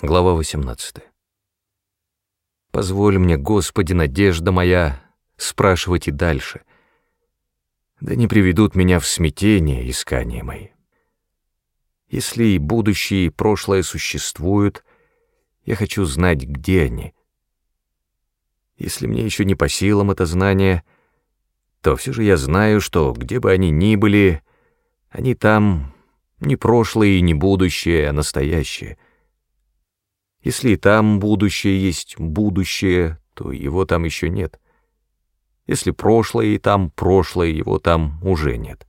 Глава 18. Позволь мне, Господи, надежда моя, спрашивать и дальше. Да не приведут меня в смятение искания мои. Если и будущее, и прошлое существуют, я хочу знать, где они. Если мне еще не по силам это знание, то все же я знаю, что где бы они ни были, они там не прошлое и не будущее, а настоящее — если и там будущее есть будущее, то его там еще нет. Если прошлое и там прошлое, его там уже нет.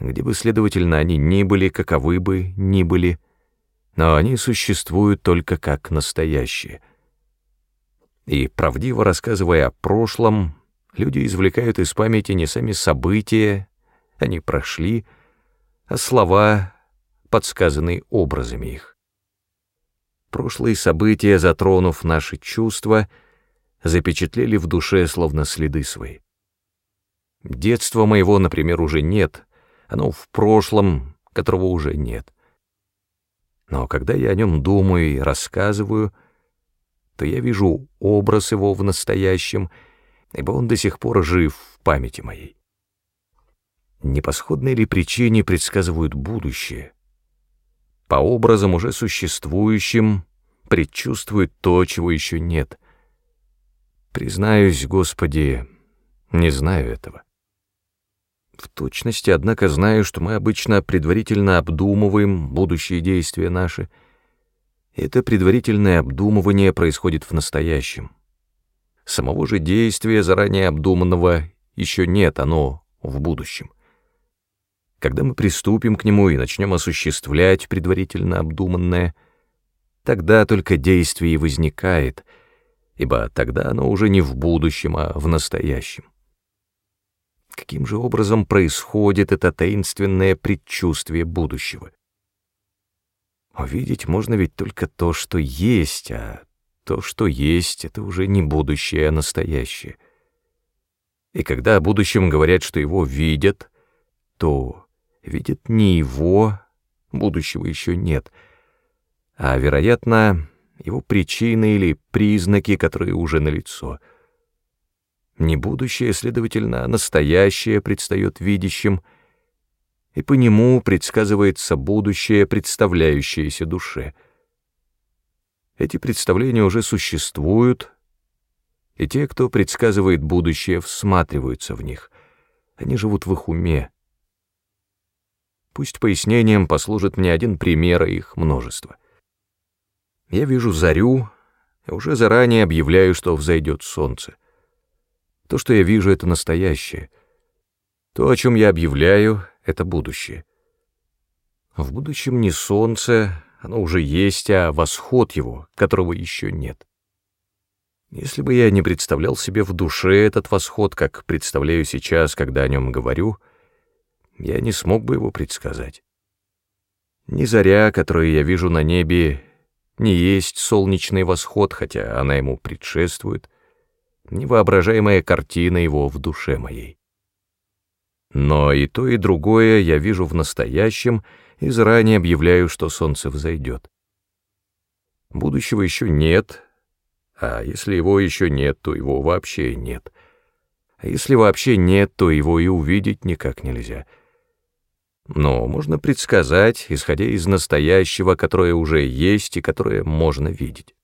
Где бы, следовательно, они ни были, каковы бы ни были, но они существуют только как настоящие. И, правдиво рассказывая о прошлом, люди извлекают из памяти не сами события, они прошли, а слова, подсказанные образами их. Прошлые события, затронув наши чувства, запечатлели в душе словно следы свои. Детства моего, например, уже нет, оно в прошлом, которого уже нет. Но когда я о нем думаю и рассказываю, то я вижу образ его в настоящем, ибо он до сих пор жив в памяти моей. Не по сходной ли причине предсказывают будущее? По образам уже существующим, предчувствует то, чего еще нет. Признаюсь, Господи, не знаю этого. В точности, однако, знаю, что мы обычно предварительно обдумываем будущие действия наши. Это предварительное обдумывание происходит в настоящем. Самого же действия, заранее обдуманного, еще нет, оно в будущем. Когда мы приступим к нему и начнем осуществлять предварительно обдуманное, тогда только действие и возникает, ибо тогда оно уже не в будущем, а в настоящем. Каким же образом происходит это таинственное предчувствие будущего? Увидеть можно ведь только то, что есть, а то, что есть, это уже не будущее, а настоящее. И когда о будущем говорят, что его видят, то видит не его, будущего еще нет, а, вероятно, его причины или признаки, которые уже налицо. Не будущее, следовательно, а настоящее предстает видящим, и по нему предсказывается будущее, представляющееся душе. Эти представления уже существуют, и те, кто предсказывает будущее, всматриваются в них. Они живут в их уме, Пусть пояснением послужит мне один пример, а их множество. Я вижу зарю уже заранее объявляю, что взойдет солнце. То, что я вижу, — это настоящее. То, о чем я объявляю, — это будущее. В будущем не солнце, оно уже есть, а восход его, которого еще нет. Если бы я не представлял себе в душе этот восход, как представляю сейчас, когда о нем говорю — я не смог бы его предсказать. Ни заря, которую я вижу на небе, не есть солнечный восход, хотя она ему предшествует, невоображаемая картина его в душе моей. Но и то, и другое я вижу в настоящем и заранее объявляю, что солнце взойдет. Будущего еще нет, а если его еще нет, то его вообще нет. А если вообще нет, то его и увидеть никак нельзя — но можно предсказать, исходя из настоящего, которое уже есть и которое можно видеть.